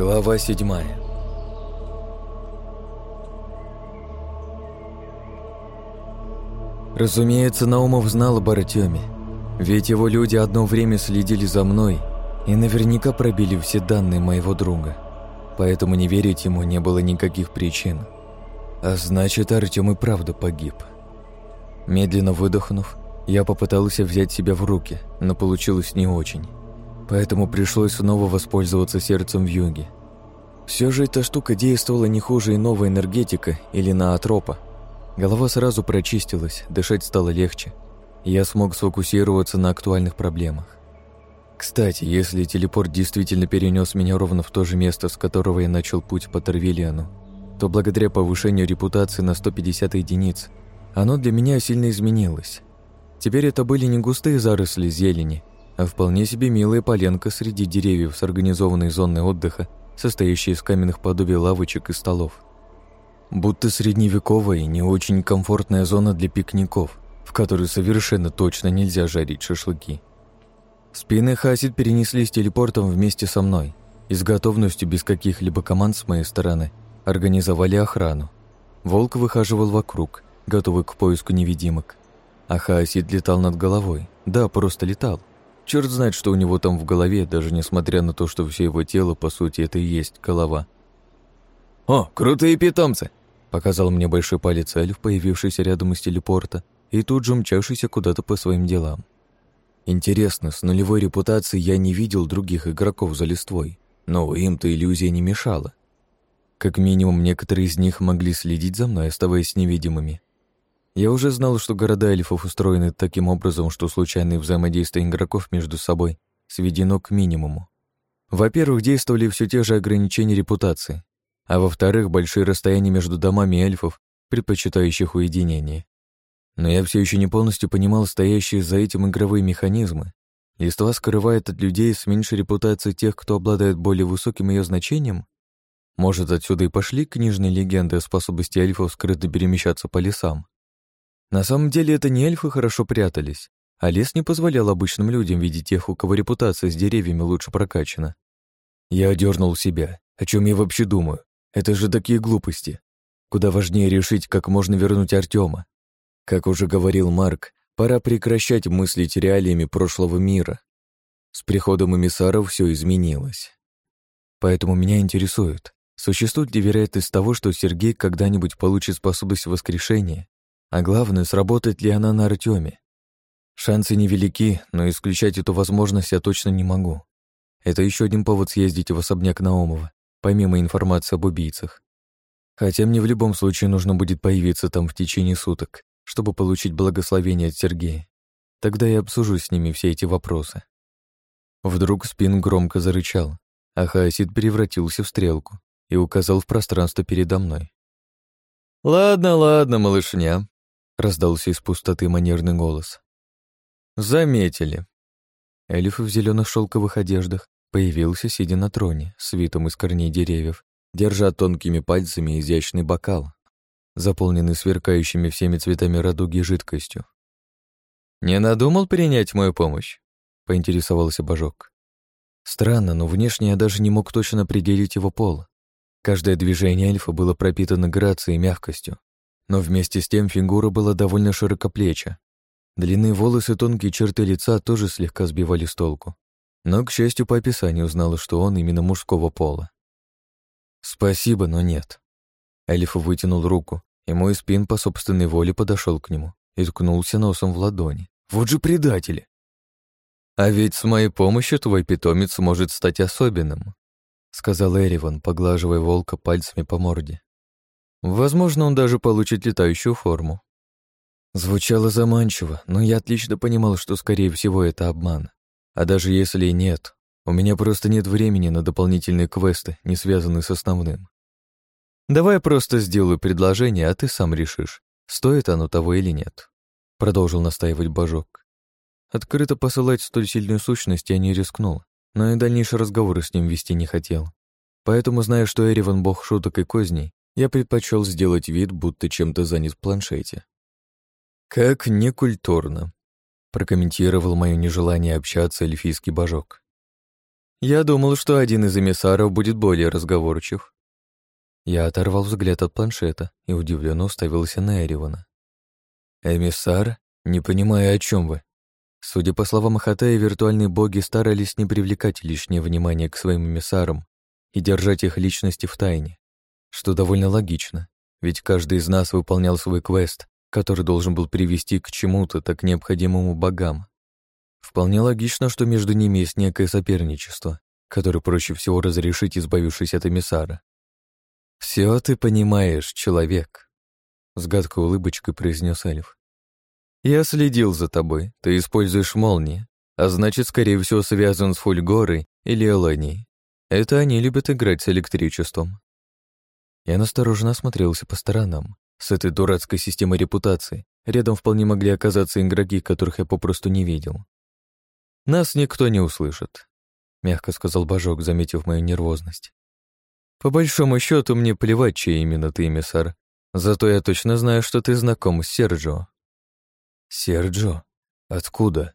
Глава седьмая. Разумеется, Наумов знал об Артеме, ведь его люди одно время следили за мной и наверняка пробили все данные моего друга, поэтому не верить ему не было никаких причин. А значит, Артем и правда погиб. Медленно выдохнув, я попытался взять себя в руки, но получилось не очень поэтому пришлось снова воспользоваться сердцем в юге. Все же эта штука действовала не хуже иного энергетика или наотропа. Голова сразу прочистилась, дышать стало легче. Я смог сфокусироваться на актуальных проблемах. Кстати, если телепорт действительно перенес меня ровно в то же место, с которого я начал путь по Тарвилиану, то благодаря повышению репутации на 150 единиц, оно для меня сильно изменилось. Теперь это были не густые заросли зелени, а вполне себе милая поленка среди деревьев с организованной зоной отдыха, состоящей из каменных подобий лавочек и столов. Будто средневековая, и не очень комфортная зона для пикников, в которую совершенно точно нельзя жарить шашлыки. Спины Хасид перенеслись телепортом вместе со мной и с готовностью без каких-либо команд с моей стороны организовали охрану. Волк выхаживал вокруг, готовый к поиску невидимок, а Хасид летал над головой. Да, просто летал. Черт знает, что у него там в голове, даже несмотря на то, что все его тело, по сути, это и есть голова. «О, крутые питомцы!» — показал мне большой палец Эльф, появившийся рядом из телепорта, и тут же мчавшийся куда-то по своим делам. Интересно, с нулевой репутацией я не видел других игроков за листвой, но им-то иллюзия не мешала. Как минимум, некоторые из них могли следить за мной, оставаясь невидимыми. Я уже знал, что города эльфов устроены таким образом, что случайные взаимодействия игроков между собой сведено к минимуму. Во-первых, действовали все те же ограничения репутации, а во-вторых, большие расстояния между домами эльфов, предпочитающих уединение. Но я все еще не полностью понимал стоящие за этим игровые механизмы. Листва скрывает от людей с меньшей репутацией тех, кто обладает более высоким ее значением? Может, отсюда и пошли книжные легенды о способности эльфов скрыто перемещаться по лесам? На самом деле это не эльфы хорошо прятались, а лес не позволял обычным людям видеть тех, у кого репутация с деревьями лучше прокачана. Я одернул себя. О чем я вообще думаю? Это же такие глупости. Куда важнее решить, как можно вернуть Артема. Как уже говорил Марк, пора прекращать мыслить реалиями прошлого мира. С приходом эмиссаров все изменилось. Поэтому меня интересует, существует ли вероятность того, что Сергей когда-нибудь получит способность воскрешения а главное, сработает ли она на Артёме. Шансы невелики, но исключать эту возможность я точно не могу. Это еще один повод съездить в особняк Наумова, помимо информации об убийцах. Хотя мне в любом случае нужно будет появиться там в течение суток, чтобы получить благословение от Сергея. Тогда я обсужу с ними все эти вопросы. Вдруг Спин громко зарычал, а Хаосид превратился в стрелку и указал в пространство передо мной. «Ладно, ладно, малышня, раздался из пустоты манерный голос. «Заметили». Эльф в зеленых шелковых одеждах появился, сидя на троне, свитом из корней деревьев, держа тонкими пальцами изящный бокал, заполненный сверкающими всеми цветами радуги жидкостью. «Не надумал принять мою помощь?» — поинтересовался Божок. Странно, но внешне я даже не мог точно определить его пол. Каждое движение эльфа было пропитано грацией и мягкостью, но вместе с тем фигура была довольно широкоплеча. Длинные волосы, тонкие черты лица тоже слегка сбивали с толку. Но, к счастью, по описанию узнала, что он именно мужского пола. «Спасибо, но нет». Элиф вытянул руку, и мой спин по собственной воле подошел к нему и ткнулся носом в ладони. «Вот же предатели!» «А ведь с моей помощью твой питомец может стать особенным», — сказал Эриван, поглаживая волка пальцами по морде. Возможно, он даже получит летающую форму. Звучало заманчиво, но я отлично понимал, что, скорее всего, это обман. А даже если и нет, у меня просто нет времени на дополнительные квесты, не связанные с основным. Давай я просто сделаю предложение, а ты сам решишь, стоит оно того или нет. Продолжил настаивать Божок. Открыто посылать столь сильную сущность я не рискнул, но и дальнейшие разговоры с ним вести не хотел. Поэтому, зная, что Эриван бог шуток и козней, я предпочел сделать вид, будто чем-то занят в планшете. «Как некультурно», — прокомментировал мое нежелание общаться эльфийский божок. «Я думал, что один из эмиссаров будет более разговорчив». Я оторвал взгляд от планшета и удивленно уставился на Эривана. «Эмиссар? Не понимаю, о чем вы?» Судя по словам Хатая, виртуальные боги старались не привлекать лишнее внимание к своим эмиссарам и держать их личности в тайне что довольно логично, ведь каждый из нас выполнял свой квест, который должен был привести к чему-то так необходимому богам. Вполне логично, что между ними есть некое соперничество, которое проще всего разрешить, избавившись от эмиссара. «Все ты понимаешь, человек», — с гадкой улыбочкой произнес Эльф. «Я следил за тобой, ты используешь молнии, а значит, скорее всего, связан с Фульгорой или Элонией. Это они любят играть с электричеством. Я настороженно осмотрелся по сторонам. С этой дурацкой системой репутации рядом вполне могли оказаться игроки, которых я попросту не видел. «Нас никто не услышит», — мягко сказал Бажок, заметив мою нервозность. «По большому счету мне плевать, чей именно ты, миссар, Зато я точно знаю, что ты знаком с Серджо». «Серджо? Откуда?»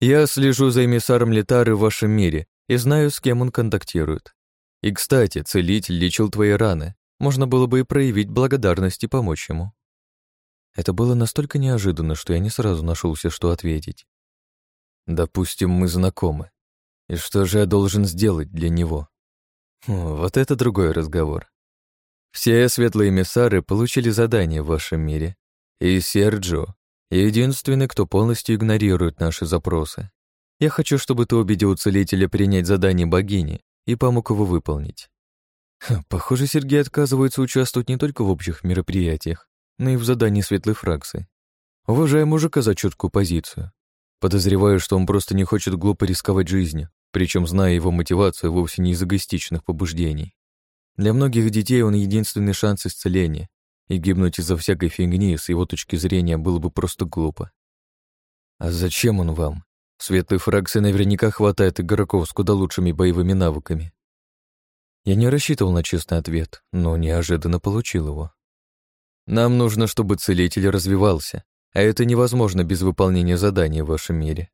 «Я слежу за эмиссаром Литары в вашем мире и знаю, с кем он контактирует. И, кстати, целитель лечил твои раны. Можно было бы и проявить благодарность и помочь ему». Это было настолько неожиданно, что я не сразу нашелся, что ответить. «Допустим, мы знакомы. И что же я должен сделать для него?» О, Вот это другой разговор. Все светлые миссары получили задание в вашем мире. И Серджо — единственный, кто полностью игнорирует наши запросы. Я хочу, чтобы ты убедил целителя принять задание богини и помог его выполнить. Похоже, Сергей отказывается участвовать не только в общих мероприятиях, но и в задании светлой фракции. Уважаю мужика за четкую позицию. Подозреваю, что он просто не хочет глупо рисковать жизнью, причем зная его мотивацию вовсе не из эгоистичных побуждений. Для многих детей он единственный шанс исцеления, и гибнуть из-за всякой фигни с его точки зрения было бы просто глупо. «А зачем он вам?» Светлой фракции наверняка хватает игроков с куда лучшими боевыми навыками. Я не рассчитывал на честный ответ, но неожиданно получил его. Нам нужно, чтобы целитель развивался, а это невозможно без выполнения задания в вашем мире.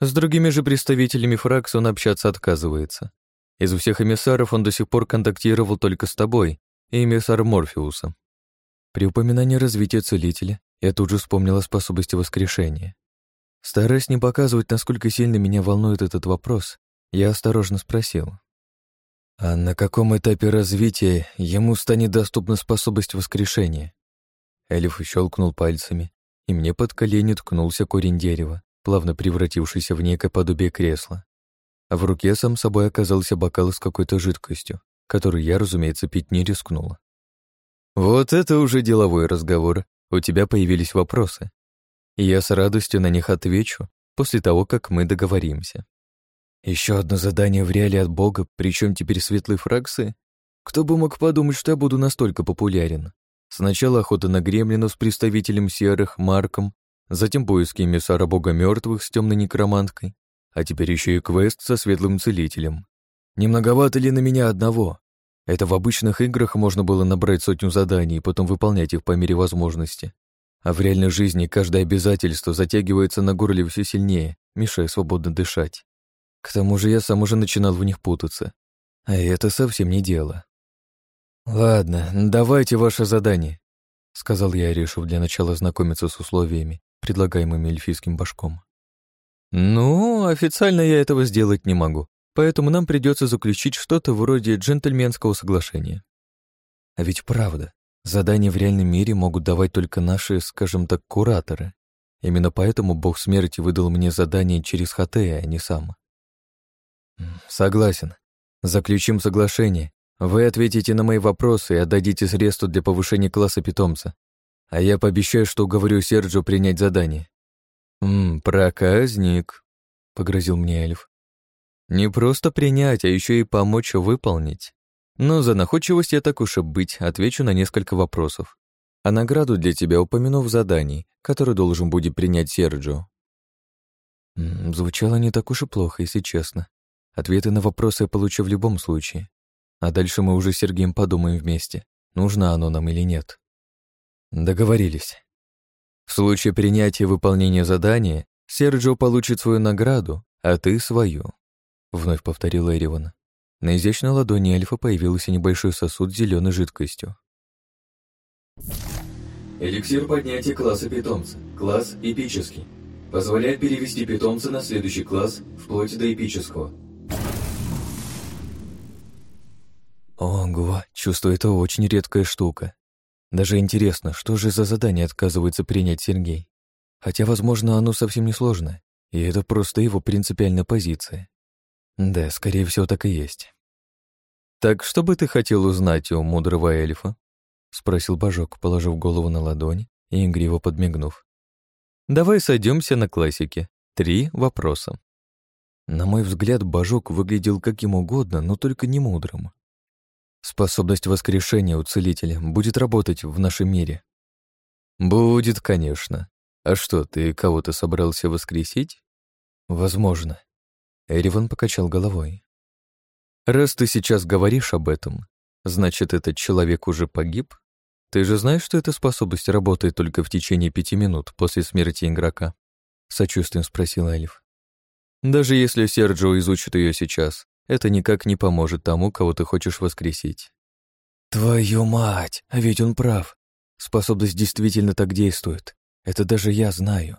С другими же представителями фракции он общаться отказывается. Из всех эмиссаров он до сих пор контактировал только с тобой и эмиссар Морфеусом. При упоминании развития целителя я тут же вспомнила о способности воскрешения. Стараясь не показывать, насколько сильно меня волнует этот вопрос, я осторожно спросил. А на каком этапе развития ему станет доступна способность воскрешения? Элиф щелкнул пальцами, и мне под колени ткнулся корень дерева, плавно превратившийся в некое подобие кресла. А в руке сам собой оказался бокал с какой-то жидкостью, которую я, разумеется, пить не рискнула. «Вот это уже деловой разговор. У тебя появились вопросы и я с радостью на них отвечу после того, как мы договоримся. Еще одно задание в реале от Бога, причем теперь светлые фракции? Кто бы мог подумать, что я буду настолько популярен? Сначала охота на гремлинов с представителем серых, Марком, затем поиски эмиссара бога мертвых с темной некроманткой, а теперь еще и квест со светлым целителем. Немноговато ли на меня одного? Это в обычных играх можно было набрать сотню заданий и потом выполнять их по мере возможности. А в реальной жизни каждое обязательство затягивается на горле все сильнее, мешая свободно дышать. К тому же я сам уже начинал в них путаться. А это совсем не дело. «Ладно, давайте ваше задание», — сказал я, решив для начала знакомиться с условиями, предлагаемыми эльфийским башком. «Ну, официально я этого сделать не могу, поэтому нам придется заключить что-то вроде джентльменского соглашения». А ведь правда, Задания в реальном мире могут давать только наши, скажем так, кураторы. Именно поэтому бог смерти выдал мне задание через Хатея, а не сам. Согласен. Заключим соглашение. Вы ответите на мои вопросы и отдадите средства для повышения класса питомца. А я пообещаю, что уговорю Серджу принять задание. «М, проказник», — погрозил мне эльф. «Не просто принять, а еще и помочь выполнить. Но за находчивость я так уж и быть, отвечу на несколько вопросов. А награду для тебя упомяну в задании, которое должен будет принять Серджо. Звучало не так уж и плохо, если честно. Ответы на вопросы я получу в любом случае. А дальше мы уже с Сергеем подумаем вместе, нужно оно нам или нет. Договорились. В случае принятия выполнения задания Серджо получит свою награду, а ты — свою. Вновь повторил Эривана. На изящной ладони эльфа появился небольшой сосуд с зеленой жидкостью. Эликсир поднятия класса питомца. Класс эпический. Позволяет перевести питомца на следующий класс, вплоть до эпического. Ого, чувствую, это очень редкая штука. Даже интересно, что же за задание отказывается принять Сергей? Хотя, возможно, оно совсем не сложное, и это просто его принципиальная позиция. Да, скорее всего, так и есть. «Так что бы ты хотел узнать у мудрого эльфа?» — спросил Бажок, положив голову на ладонь и игриво подмигнув. «Давай сойдемся на классике. Три вопроса». На мой взгляд, Бажок выглядел каким угодно, но только не мудрым. Способность воскрешения у целителя будет работать в нашем мире. Будет, конечно. А что, ты кого-то собрался воскресить? Возможно. Эриван покачал головой. «Раз ты сейчас говоришь об этом, значит, этот человек уже погиб? Ты же знаешь, что эта способность работает только в течение пяти минут после смерти игрока?» Сочувствием спросил Эльф. «Даже если Серджио изучит ее сейчас, это никак не поможет тому, кого ты хочешь воскресить». «Твою мать! А ведь он прав. Способность действительно так действует. Это даже я знаю.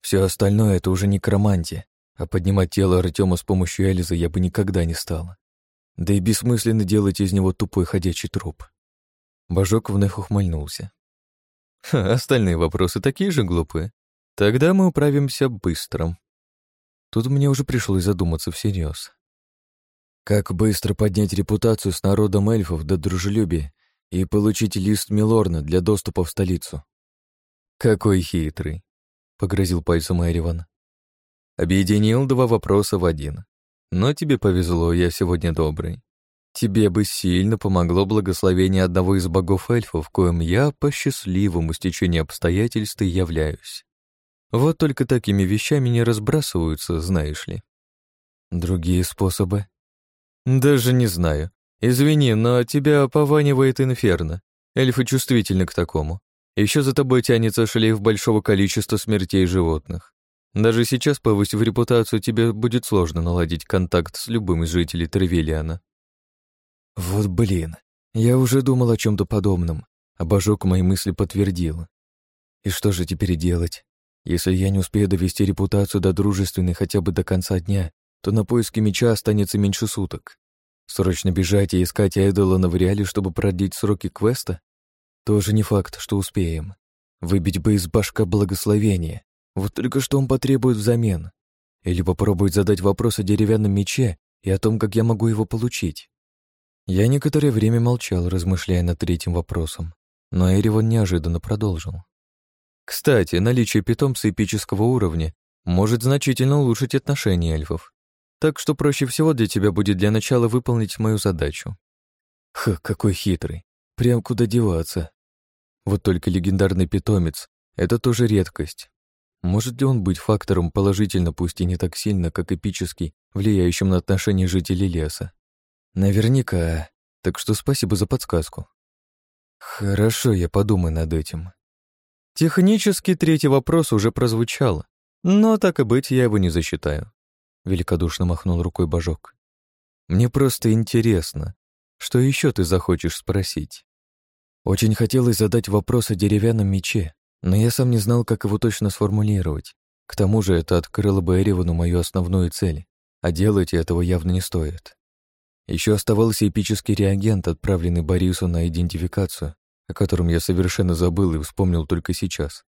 Все остальное — это уже некромантия, а поднимать тело Артема с помощью Элизы я бы никогда не стала. Да и бессмысленно делать из него тупой ходячий труп. Божок вновь ухмыльнулся. Ха, остальные вопросы такие же глупые. Тогда мы управимся быстро. Тут мне уже пришлось задуматься всерьез. Как быстро поднять репутацию с народом эльфов до дружелюбия и получить лист Милорна для доступа в столицу? Какой хитрый, погрозил пальцем Эриван. Объединил два вопроса в один. Но тебе повезло, я сегодня добрый. Тебе бы сильно помогло благословение одного из богов эльфов, коим я по счастливому стечению обстоятельств и являюсь. Вот только такими вещами не разбрасываются, знаешь ли. Другие способы? Даже не знаю. Извини, но тебя пованивает инферно. Эльфы чувствительны к такому. Еще за тобой тянется шлейф большого количества смертей животных. Даже сейчас, повысив репутацию, тебе будет сложно наладить контакт с любым из жителей Тревелиана. Вот блин, я уже думал о чем то подобном. Обожок мои мысли подтвердил. И что же теперь делать? Если я не успею довести репутацию до дружественной хотя бы до конца дня, то на поиски меча останется меньше суток. Срочно бежать и искать Эдолана в реале, чтобы продлить сроки квеста? Тоже не факт, что успеем. Выбить бы из башка благословение, вот только что он потребует взамен. Или попробует задать вопрос о деревянном мече и о том, как я могу его получить. Я некоторое время молчал, размышляя над третьим вопросом, но Эривон неожиданно продолжил. Кстати, наличие питомца эпического уровня может значительно улучшить отношения эльфов. Так что проще всего для тебя будет для начала выполнить мою задачу. Ха, какой хитрый. Прям куда деваться. Вот только легендарный питомец — это тоже редкость. Может ли он быть фактором положительно, пусть и не так сильно, как эпический, влияющим на отношения жителей леса? Наверняка. Так что спасибо за подсказку. Хорошо, я подумаю над этим. Технически третий вопрос уже прозвучал, но так и быть, я его не засчитаю. Великодушно махнул рукой Божок. Мне просто интересно, что еще ты захочешь спросить? Очень хотелось задать вопрос о деревянном мече, но я сам не знал, как его точно сформулировать. К тому же это открыло бы Эревану мою основную цель, а делать этого явно не стоит. Еще оставался эпический реагент, отправленный Борису на идентификацию, о котором я совершенно забыл и вспомнил только сейчас.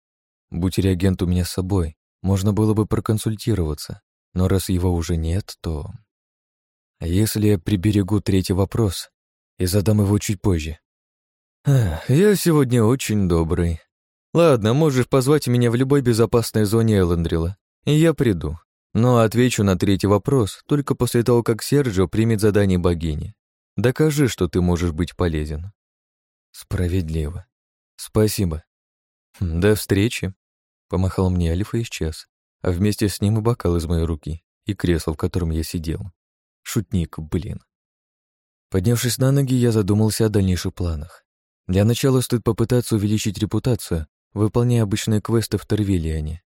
Будь реагент у меня с собой, можно было бы проконсультироваться, но раз его уже нет, то... А если я приберегу третий вопрос и задам его чуть позже? «Я сегодня очень добрый», «Ладно, можешь позвать меня в любой безопасной зоне Эллендрила, и я приду. Но отвечу на третий вопрос только после того, как Серджио примет задание богини. Докажи, что ты можешь быть полезен». «Справедливо. Спасибо. Хм, до встречи». Помахал мне Альф и исчез, а вместе с ним и бокал из моей руки, и кресло, в котором я сидел. Шутник, блин. Поднявшись на ноги, я задумался о дальнейших планах. Для начала стоит попытаться увеличить репутацию, выполняя обычные квесты в Тервиллиане.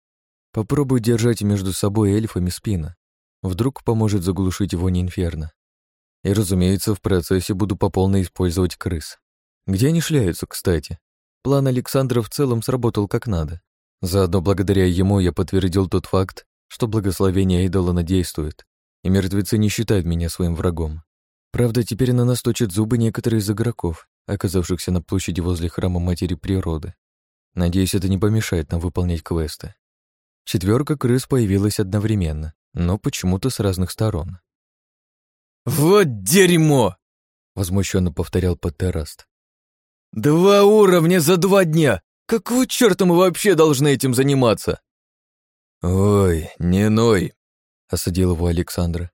попробую держать между собой эльфами спина. Вдруг поможет заглушить вонь инферно. И, разумеется, в процессе буду по полной использовать крыс. Где они шляются, кстати? План Александра в целом сработал как надо. Заодно благодаря ему я подтвердил тот факт, что благословение Эйдолана действует, и мертвецы не считают меня своим врагом. Правда, теперь на нас точат зубы некоторые из игроков, оказавшихся на площади возле храма Матери Природы. Надеюсь, это не помешает нам выполнять квесты. Четверка крыс появилась одновременно, но почему-то с разных сторон. «Вот дерьмо!» — возмущенно повторял Паттераст. «Два уровня за два дня! Какого черта мы вообще должны этим заниматься?» «Ой, не ной!» — осадил его Александра.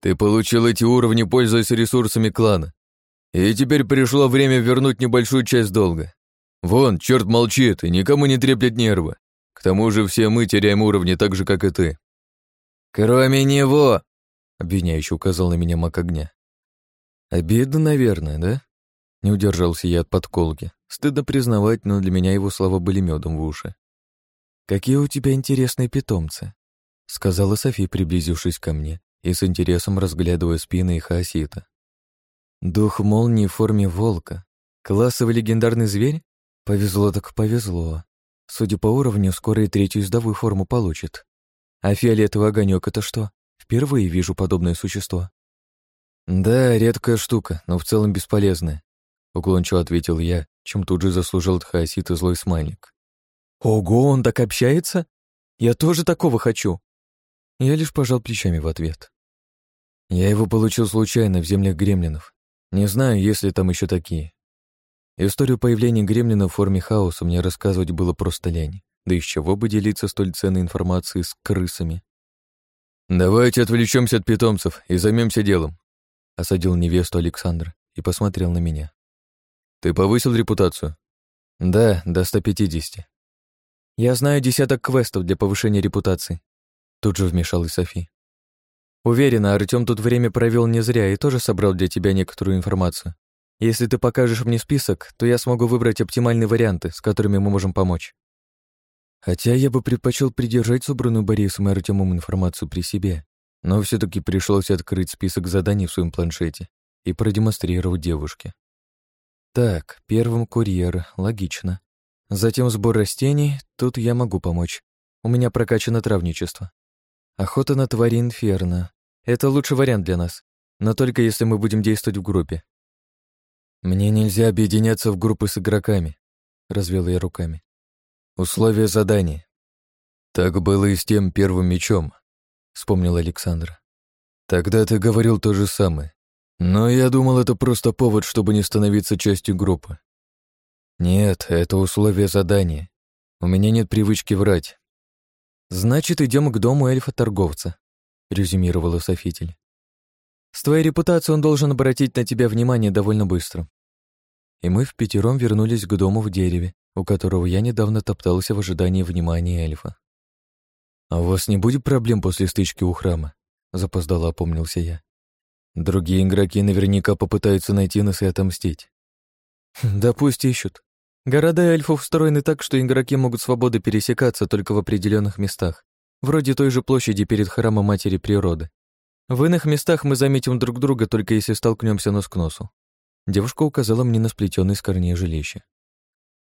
«Ты получил эти уровни, пользуясь ресурсами клана. И теперь пришло время вернуть небольшую часть долга. «Вон, черт молчит и никому не треплет нервы. К тому же все мы теряем уровни так же, как и ты». «Кроме него!» — обвиняющий указал на меня мак огня. «Обидно, наверное, да?» Не удержался я от подколки. Стыдно признавать, но для меня его слова были медом в уши. «Какие у тебя интересные питомцы», — сказала Софи, приблизившись ко мне и с интересом разглядывая спины и хаосита. «Дух молнии в форме волка. Классовый легендарный зверь? Повезло так повезло. Судя по уровню, скоро и третью издовую форму получит. А фиолетовый огонек это что? Впервые вижу подобное существо. Да, редкая штука, но в целом бесполезная. Уклончиво ответил я, чем тут же заслужил Тхаосит и злой смайлик. Ого, он так общается? Я тоже такого хочу. Я лишь пожал плечами в ответ. Я его получил случайно в землях гремлинов. Не знаю, есть ли там еще такие. Историю появления гремлина в форме хаоса мне рассказывать было просто лень. Да из чего бы делиться столь ценной информацией с крысами? «Давайте отвлечемся от питомцев и займемся делом», — осадил невесту Александр и посмотрел на меня. «Ты повысил репутацию?» «Да, до 150. «Я знаю десяток квестов для повышения репутации», — тут же вмешалась Софи. «Уверена, Артём тут время провел не зря и тоже собрал для тебя некоторую информацию. Если ты покажешь мне список, то я смогу выбрать оптимальные варианты, с которыми мы можем помочь. Хотя я бы предпочел придержать собранную Борисом и Артемом информацию при себе, но все таки пришлось открыть список заданий в своем планшете и продемонстрировать девушке. Так, первым курьер, логично. Затем сбор растений, тут я могу помочь. У меня прокачано травничество. Охота на твари инферно. Это лучший вариант для нас, но только если мы будем действовать в группе. «Мне нельзя объединяться в группы с игроками», — развел я руками. «Условие задания». «Так было и с тем первым мечом», — вспомнил Александр. «Тогда ты говорил то же самое. Но я думал, это просто повод, чтобы не становиться частью группы». «Нет, это условие задания. У меня нет привычки врать». «Значит, идем к дому эльфа-торговца», — резюмировала Софитель. «С твоей репутацией он должен обратить на тебя внимание довольно быстро» и мы в пятером вернулись к дому в дереве, у которого я недавно топтался в ожидании внимания эльфа. «А у вас не будет проблем после стычки у храма?» — запоздало опомнился я. «Другие игроки наверняка попытаются найти нас и отомстить». «Хм, «Да пусть ищут. Города эльфов устроены так, что игроки могут свободно пересекаться только в определенных местах, вроде той же площади перед храмом Матери Природы. В иных местах мы заметим друг друга, только если столкнемся нос к носу. Девушка указала мне на сплетенный с корней жилище.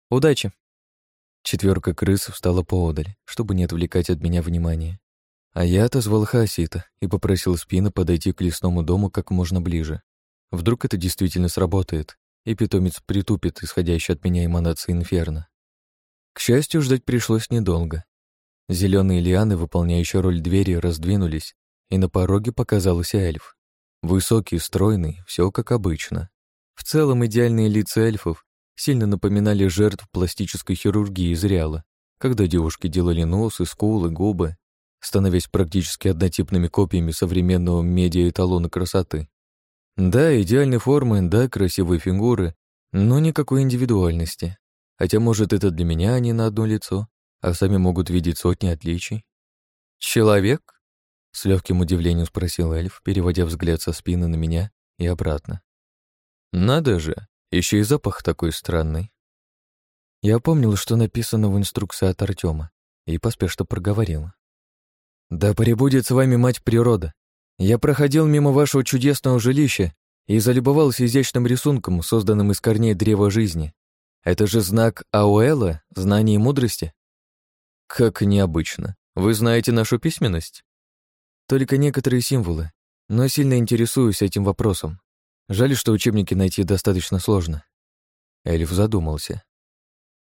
«Удачи!» Четверка крыс встала поодаль, чтобы не отвлекать от меня внимания. А я отозвал Хаосита и попросил Спина подойти к лесному дому как можно ближе. Вдруг это действительно сработает, и питомец притупит исходящий от меня эманации инферно. К счастью, ждать пришлось недолго. Зеленые лианы, выполняющие роль двери, раздвинулись, и на пороге показался эльф. Высокий, стройный, все как обычно. В целом идеальные лица эльфов сильно напоминали жертв пластической хирургии из Реала, когда девушки делали носы, скулы, губы, становясь практически однотипными копиями современного медиа-эталона красоты. Да, идеальной формы, да, красивые фигуры, но никакой индивидуальности. Хотя, может, это для меня а они на одно лицо, а сами могут видеть сотни отличий. «Человек?» — с легким удивлением спросил эльф, переводя взгляд со спины на меня и обратно. Надо же, еще и запах такой странный. Я помнил, что написано в инструкции от Артема, и поспешно проговорила. «Да пребудет с вами мать природа. Я проходил мимо вашего чудесного жилища и залюбовался изящным рисунком, созданным из корней древа жизни. Это же знак Ауэла, знания и мудрости?» «Как необычно. Вы знаете нашу письменность?» «Только некоторые символы, но сильно интересуюсь этим вопросом. Жаль, что учебники найти достаточно сложно. Эльф задумался.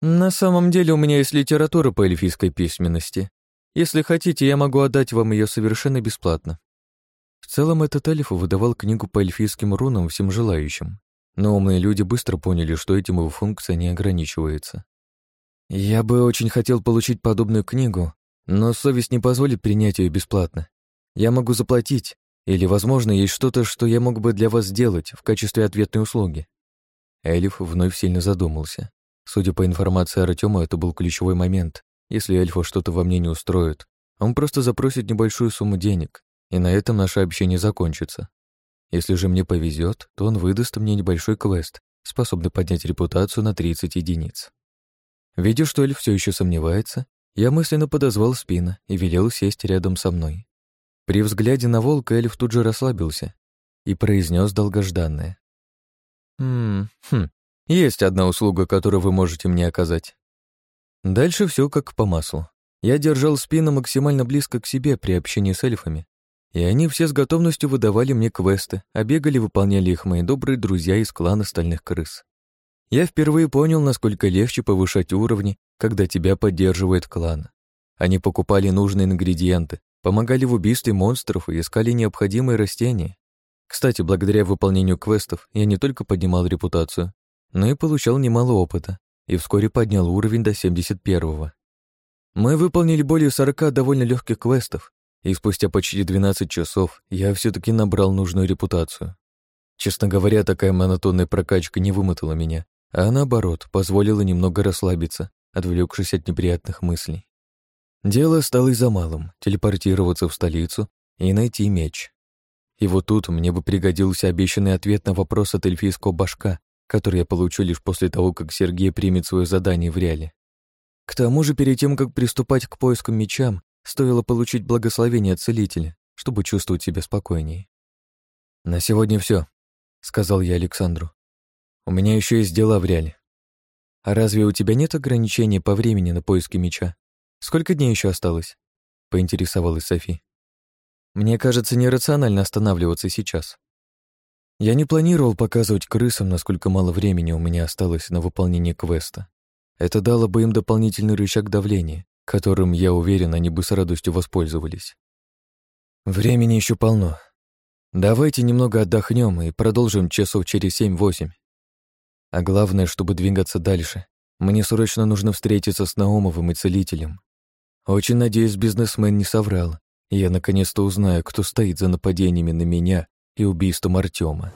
На самом деле у меня есть литература по эльфийской письменности. Если хотите, я могу отдать вам ее совершенно бесплатно. В целом этот эльф выдавал книгу по эльфийским рунам всем желающим, но умные люди быстро поняли, что этим его функция не ограничивается. Я бы очень хотел получить подобную книгу, но совесть не позволит принять ее бесплатно. Я могу заплатить, или, возможно, есть что-то, что я мог бы для вас сделать в качестве ответной услуги?» Эльф вновь сильно задумался. Судя по информации Артема, это был ключевой момент. Если эльфа что-то во мне не устроит, он просто запросит небольшую сумму денег, и на этом наше общение закончится. Если же мне повезет, то он выдаст мне небольшой квест, способный поднять репутацию на 30 единиц. Видя, что эльф все еще сомневается, я мысленно подозвал спина и велел сесть рядом со мной. При взгляде на волка эльф тут же расслабился и произнес долгожданное. «Хм, хм, есть одна услуга, которую вы можете мне оказать». Дальше все как по маслу. Я держал спину максимально близко к себе при общении с эльфами, и они все с готовностью выдавали мне квесты, а бегали выполняли их мои добрые друзья из клана Стальных Крыс. Я впервые понял, насколько легче повышать уровни, когда тебя поддерживает клан. Они покупали нужные ингредиенты, помогали в убийстве монстров и искали необходимые растения. Кстати, благодаря выполнению квестов я не только поднимал репутацию, но и получал немало опыта, и вскоре поднял уровень до 71-го. Мы выполнили более 40 довольно легких квестов, и спустя почти 12 часов я все таки набрал нужную репутацию. Честно говоря, такая монотонная прокачка не вымотала меня, а наоборот, позволила немного расслабиться, отвлекшись от неприятных мыслей. Дело стало и за малым — телепортироваться в столицу и найти меч. И вот тут мне бы пригодился обещанный ответ на вопрос от эльфийского башка, который я получу лишь после того, как Сергей примет свое задание в реале. К тому же, перед тем, как приступать к поискам мечам, стоило получить благословение целителя, чтобы чувствовать себя спокойнее. «На сегодня все, сказал я Александру. «У меня еще есть дела в реале». «А разве у тебя нет ограничений по времени на поиски меча?» «Сколько дней еще осталось?» — поинтересовалась Софи. «Мне кажется, нерационально останавливаться сейчас. Я не планировал показывать крысам, насколько мало времени у меня осталось на выполнение квеста. Это дало бы им дополнительный рычаг давления, которым, я уверен, они бы с радостью воспользовались. Времени еще полно. Давайте немного отдохнем и продолжим часов через семь-восемь. А главное, чтобы двигаться дальше, мне срочно нужно встретиться с Наумовым и Целителем. Очень надеюсь, бизнесмен не соврал. Я наконец-то узнаю, кто стоит за нападениями на меня и убийством Артема.